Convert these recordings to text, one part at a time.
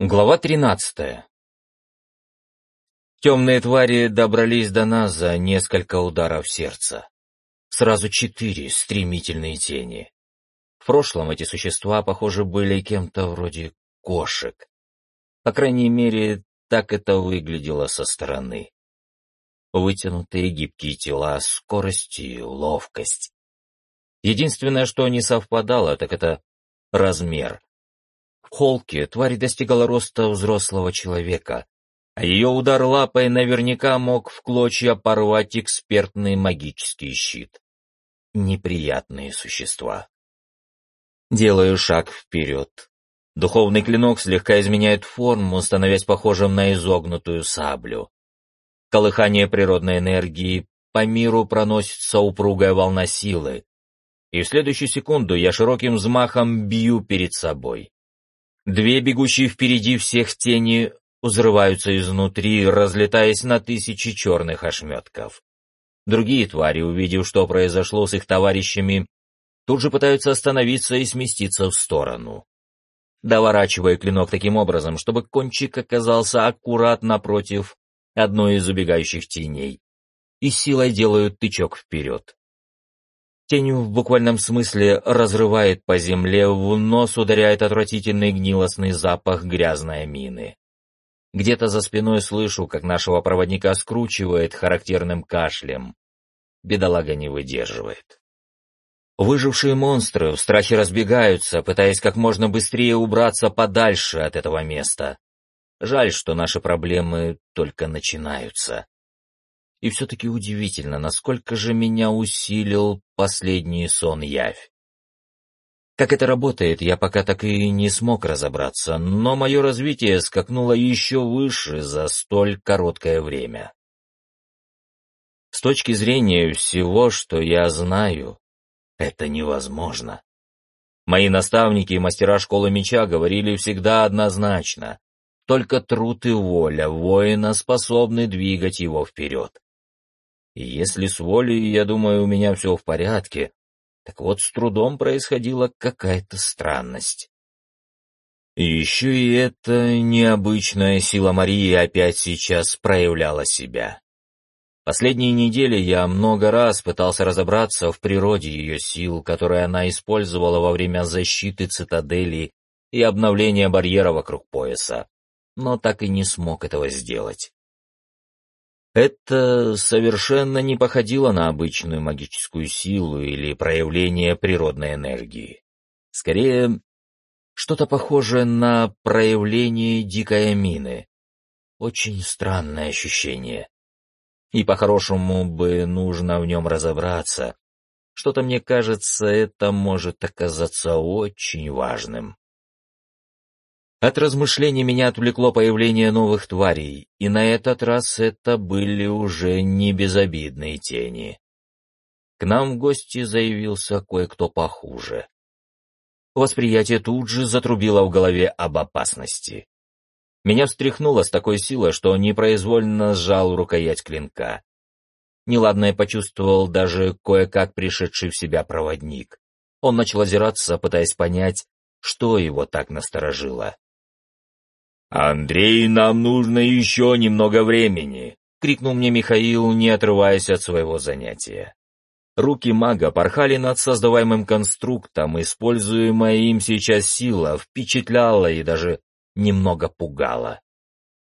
Глава 13. Темные твари добрались до нас за несколько ударов сердца. Сразу четыре стремительные тени. В прошлом эти существа, похоже, были кем-то вроде кошек. По крайней мере, так это выглядело со стороны. Вытянутые гибкие тела, скорость и ловкость. Единственное, что не совпадало, так это размер. Холке тварь достигала роста взрослого человека, а ее удар лапой наверняка мог в клочья порвать экспертный магический щит. Неприятные существа. Делаю шаг вперед. Духовный клинок слегка изменяет форму, становясь похожим на изогнутую саблю. Колыхание природной энергии, по миру проносится упругая волна силы, и в следующую секунду я широким взмахом бью перед собой. Две бегущие впереди всех тени взрываются изнутри, разлетаясь на тысячи черных ошметков. Другие твари, увидев, что произошло с их товарищами, тут же пытаются остановиться и сместиться в сторону. Доворачивая клинок таким образом, чтобы кончик оказался аккуратно напротив одной из убегающих теней, и силой делают тычок вперед. Тень в буквальном смысле разрывает по земле, в нос ударяет отвратительный гнилостный запах грязной мины. Где-то за спиной слышу, как нашего проводника скручивает характерным кашлем. Бедолага не выдерживает. Выжившие монстры в страхе разбегаются, пытаясь как можно быстрее убраться подальше от этого места. Жаль, что наши проблемы только начинаются. И все-таки удивительно, насколько же меня усилил последний сон-явь. Как это работает, я пока так и не смог разобраться, но мое развитие скакнуло еще выше за столь короткое время. С точки зрения всего, что я знаю, это невозможно. Мои наставники и мастера школы меча говорили всегда однозначно. Только труд и воля воина способны двигать его вперед. Если с волей, я думаю, у меня все в порядке, так вот с трудом происходила какая-то странность. И еще и эта необычная сила Марии опять сейчас проявляла себя. Последние недели я много раз пытался разобраться в природе ее сил, которые она использовала во время защиты цитадели и обновления барьера вокруг пояса, но так и не смог этого сделать. Это совершенно не походило на обычную магическую силу или проявление природной энергии. Скорее, что-то похожее на проявление дикой мины. Очень странное ощущение. И по-хорошему бы нужно в нем разобраться. Что-то, мне кажется, это может оказаться очень важным. От размышлений меня отвлекло появление новых тварей, и на этот раз это были уже не безобидные тени. К нам в гости заявился кое-кто похуже. Восприятие тут же затрубило в голове об опасности. Меня встряхнуло с такой силой, что непроизвольно сжал рукоять клинка. Неладное почувствовал даже кое-как пришедший в себя проводник. Он начал озираться, пытаясь понять, что его так насторожило. «Андрей, нам нужно еще немного времени!» — крикнул мне Михаил, не отрываясь от своего занятия. Руки мага порхали над создаваемым конструктом, используемая им сейчас сила впечатляла и даже немного пугала.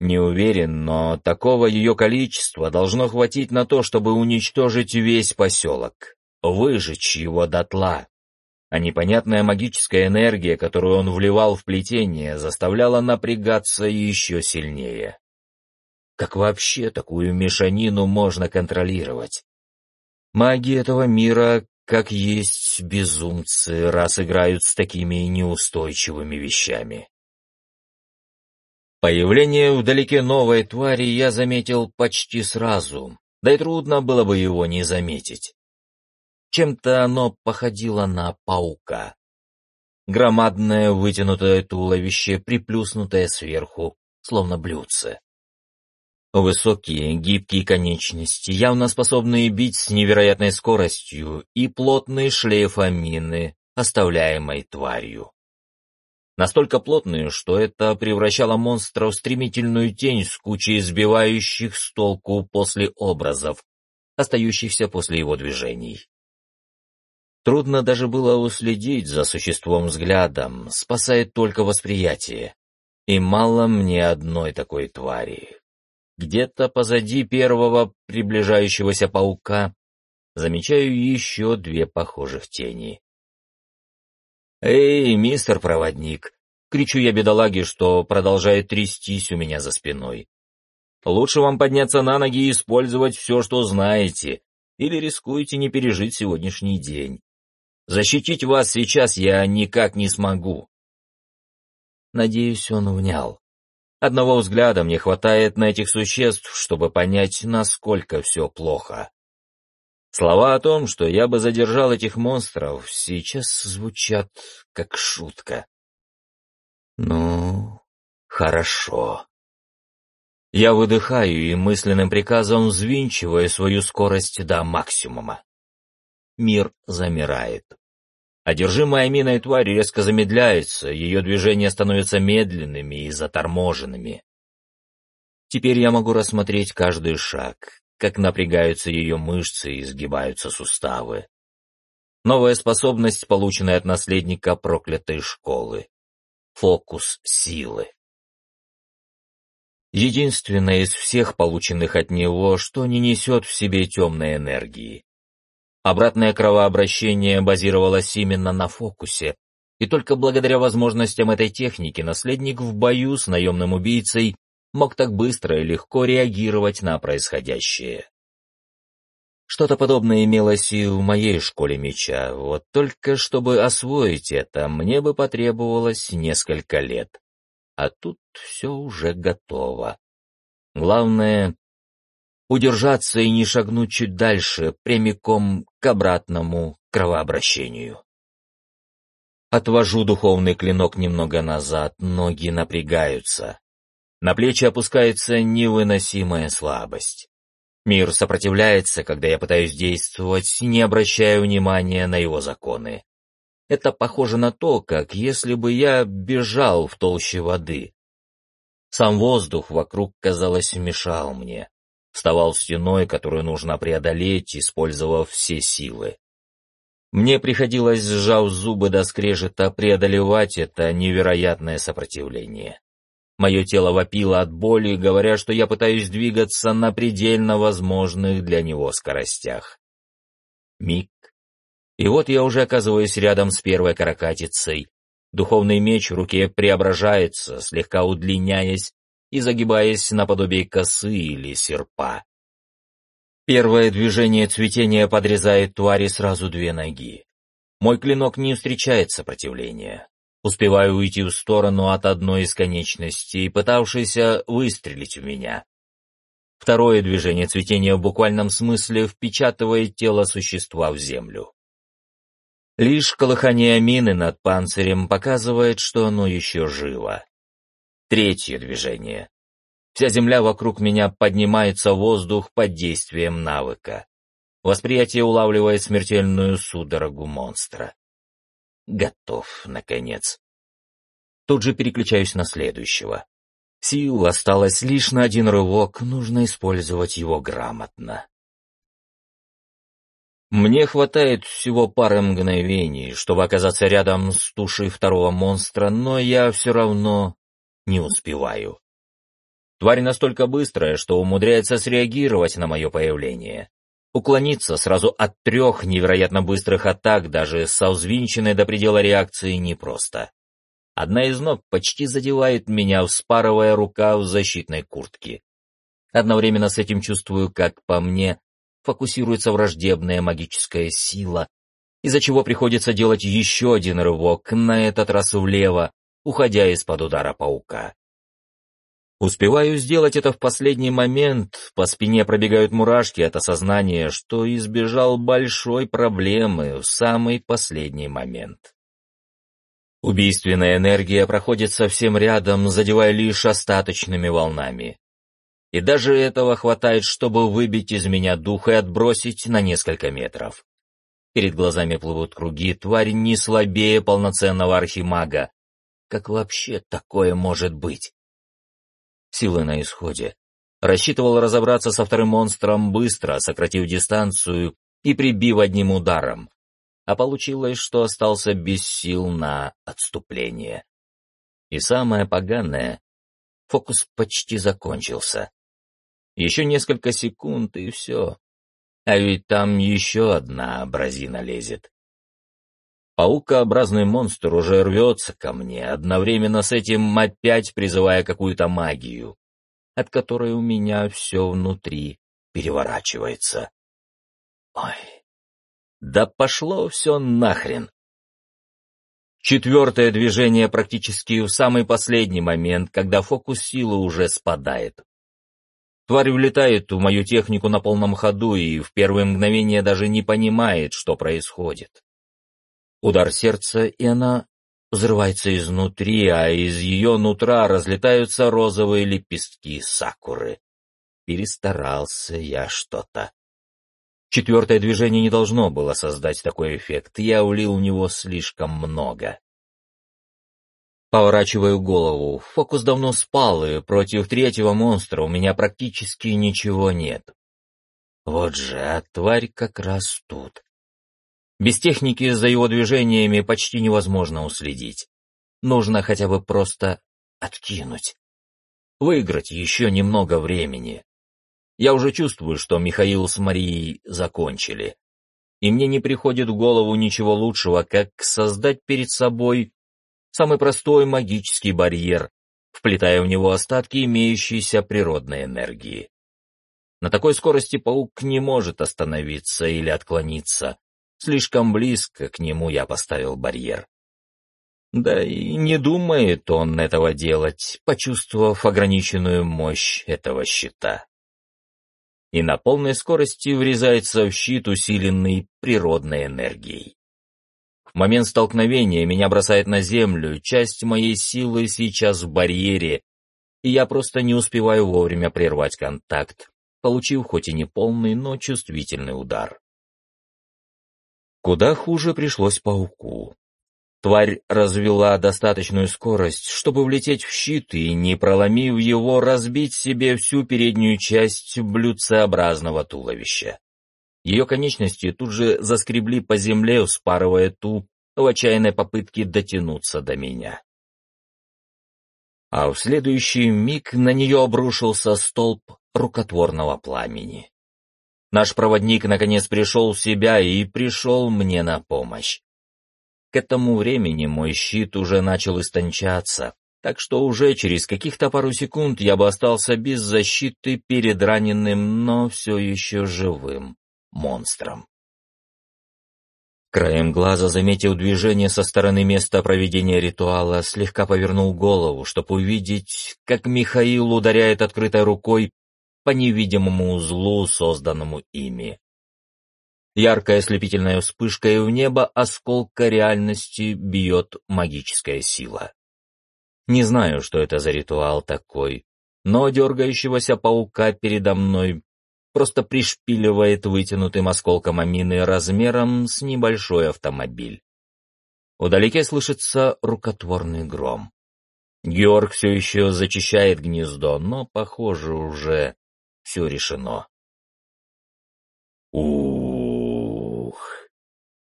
Не уверен, но такого ее количества должно хватить на то, чтобы уничтожить весь поселок, выжечь его дотла а непонятная магическая энергия, которую он вливал в плетение, заставляла напрягаться еще сильнее. Как вообще такую мешанину можно контролировать? Маги этого мира, как есть безумцы, раз играют с такими неустойчивыми вещами. Появление вдалеке новой твари я заметил почти сразу, да и трудно было бы его не заметить. Чем-то оно походило на паука. Громадное вытянутое туловище, приплюснутое сверху, словно блюдце. Высокие, гибкие конечности, явно способные бить с невероятной скоростью, и плотный шлейф амины, оставляемой тварью. Настолько плотные, что это превращало монстра в стремительную тень с кучей сбивающих с толку после образов, остающихся после его движений. Трудно даже было уследить за существом взглядом, спасает только восприятие. И мало мне одной такой твари. Где-то позади первого приближающегося паука замечаю еще две похожих тени. «Эй, мистер проводник!» — кричу я бедолаге, что продолжает трястись у меня за спиной. «Лучше вам подняться на ноги и использовать все, что знаете, или рискуете не пережить сегодняшний день. Защитить вас сейчас я никак не смогу. Надеюсь, он внял. Одного взгляда мне хватает на этих существ, чтобы понять, насколько все плохо. Слова о том, что я бы задержал этих монстров, сейчас звучат как шутка. Ну, хорошо. Я выдыхаю и мысленным приказом взвинчиваю свою скорость до максимума мир замирает. Одержимая миной тварь резко замедляется, ее движения становятся медленными и заторможенными. Теперь я могу рассмотреть каждый шаг, как напрягаются ее мышцы и сгибаются суставы. Новая способность, полученная от наследника проклятой школы. Фокус силы. Единственное из всех полученных от него, что не несет в себе темной энергии. Обратное кровообращение базировалось именно на фокусе, и только благодаря возможностям этой техники наследник в бою с наемным убийцей мог так быстро и легко реагировать на происходящее. Что-то подобное имелось и в моей школе меча, вот только чтобы освоить это, мне бы потребовалось несколько лет. А тут все уже готово. Главное удержаться и не шагнуть чуть дальше, прямиком к обратному кровообращению. Отвожу духовный клинок немного назад, ноги напрягаются. На плечи опускается невыносимая слабость. Мир сопротивляется, когда я пытаюсь действовать, не обращая внимания на его законы. Это похоже на то, как если бы я бежал в толще воды. Сам воздух вокруг, казалось, мешал мне вставал стеной, которую нужно преодолеть, использовав все силы. Мне приходилось, сжав зубы до скрежета, преодолевать это невероятное сопротивление. Мое тело вопило от боли, говоря, что я пытаюсь двигаться на предельно возможных для него скоростях. Миг. И вот я уже оказываюсь рядом с первой каракатицей. Духовный меч в руке преображается, слегка удлиняясь, и загибаясь наподобие косы или серпа. Первое движение цветения подрезает твари сразу две ноги. Мой клинок не встречает сопротивления. Успеваю уйти в сторону от одной из конечностей, пытавшейся выстрелить в меня. Второе движение цветения в буквальном смысле впечатывает тело существа в землю. Лишь колыхание мины над панцирем показывает, что оно еще живо. Третье движение. Вся земля вокруг меня поднимается в воздух под действием навыка. Восприятие улавливает смертельную судорогу монстра. Готов, наконец. Тут же переключаюсь на следующего. Сил осталось лишь на один рывок, нужно использовать его грамотно. Мне хватает всего пары мгновений, чтобы оказаться рядом с тушей второго монстра, но я все равно не успеваю. Тварь настолько быстрая, что умудряется среагировать на мое появление. Уклониться сразу от трех невероятно быстрых атак даже со взвинченной до предела реакции непросто. Одна из ног почти задевает меня, вспарывая рука в защитной куртке. Одновременно с этим чувствую, как по мне фокусируется враждебная магическая сила, из-за чего приходится делать еще один рывок, на этот раз влево, уходя из-под удара паука. Успеваю сделать это в последний момент, по спине пробегают мурашки от осознания, что избежал большой проблемы в самый последний момент. Убийственная энергия проходит совсем рядом, задевая лишь остаточными волнами. И даже этого хватает, чтобы выбить из меня дух и отбросить на несколько метров. Перед глазами плывут круги, тварь не слабее полноценного архимага, как вообще такое может быть? Силы на исходе. Рассчитывал разобраться со вторым монстром быстро, сократив дистанцию и прибив одним ударом. А получилось, что остался без сил на отступление. И самое поганое, фокус почти закончился. Еще несколько секунд, и все. А ведь там еще одна абразина лезет. Паукообразный монстр уже рвется ко мне, одновременно с этим опять призывая какую-то магию от которой у меня все внутри переворачивается. Ой, да пошло все нахрен. Четвертое движение практически в самый последний момент, когда фокус силы уже спадает. Тварь влетает в мою технику на полном ходу и в первые мгновения даже не понимает, что происходит. Удар сердца, и она взрывается изнутри, а из ее нутра разлетаются розовые лепестки сакуры. Перестарался я что-то. Четвертое движение не должно было создать такой эффект, я улил в него слишком много. Поворачиваю голову, фокус давно спал, и против третьего монстра у меня практически ничего нет. Вот же, а тварь как раз тут. Без техники за его движениями почти невозможно уследить. Нужно хотя бы просто откинуть. Выиграть еще немного времени. Я уже чувствую, что Михаил с Марией закончили. И мне не приходит в голову ничего лучшего, как создать перед собой самый простой магический барьер, вплетая в него остатки имеющейся природной энергии. На такой скорости паук не может остановиться или отклониться, Слишком близко к нему я поставил барьер. Да и не думает он этого делать, почувствовав ограниченную мощь этого щита. И на полной скорости врезается в щит, усиленный природной энергией. В момент столкновения меня бросает на землю, часть моей силы сейчас в барьере, и я просто не успеваю вовремя прервать контакт, получив хоть и не полный, но чувствительный удар. Куда хуже пришлось пауку. Тварь развела достаточную скорость, чтобы влететь в щит и, не проломив его, разбить себе всю переднюю часть блюдцеобразного туловища. Ее конечности тут же заскребли по земле, вспарывая ту в отчаянной попытке дотянуться до меня. А в следующий миг на нее обрушился столб рукотворного пламени. Наш проводник наконец пришел в себя и пришел мне на помощь. К этому времени мой щит уже начал истончаться, так что уже через каких-то пару секунд я бы остался без защиты перед раненым, но все еще живым монстром. Краем глаза, заметив движение со стороны места проведения ритуала, слегка повернул голову, чтобы увидеть, как Михаил ударяет открытой рукой по невидимому узлу, созданному ими. Яркая ослепительная вспышка, и в небо осколка реальности бьет магическая сила. Не знаю, что это за ритуал такой, но дергающегося паука передо мной просто пришпиливает вытянутым осколком амины размером с небольшой автомобиль. Вдалеке слышится рукотворный гром. Георг все еще зачищает гнездо, но, похоже, уже все решено. Ух!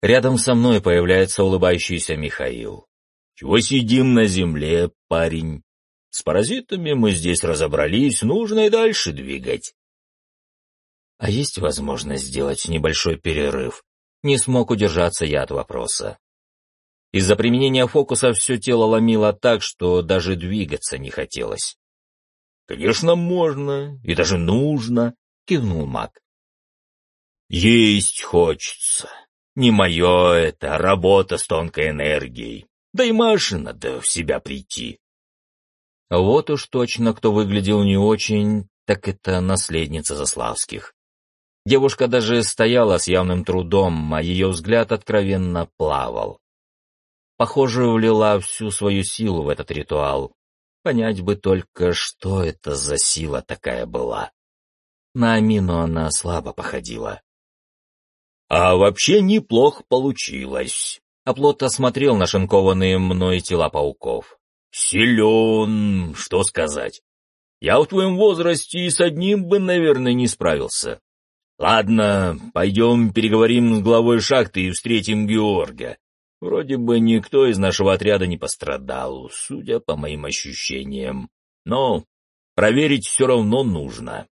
Рядом со мной появляется улыбающийся Михаил. Чего сидим на земле, парень? С паразитами мы здесь разобрались, нужно и дальше двигать. А есть возможность сделать небольшой перерыв? Не смог удержаться я от вопроса. Из-за применения фокуса все тело ломило так, что даже двигаться не хотелось. «Конечно, можно, и даже нужно», — кивнул маг. «Есть хочется. Не мое это, работа с тонкой энергией. Да и Маше надо в себя прийти». Вот уж точно, кто выглядел не очень, так это наследница Заславских. Девушка даже стояла с явным трудом, а ее взгляд откровенно плавал. Похоже, влила всю свою силу в этот ритуал, Понять бы только, что это за сила такая была. На Амину она слабо походила. «А вообще неплохо получилось», — Оплот осмотрел нашинкованные мной тела пауков. Силен, что сказать. Я в твоем возрасте и с одним бы, наверное, не справился. Ладно, пойдем переговорим с главой шахты и встретим Георга. Вроде бы никто из нашего отряда не пострадал, судя по моим ощущениям. Но проверить все равно нужно.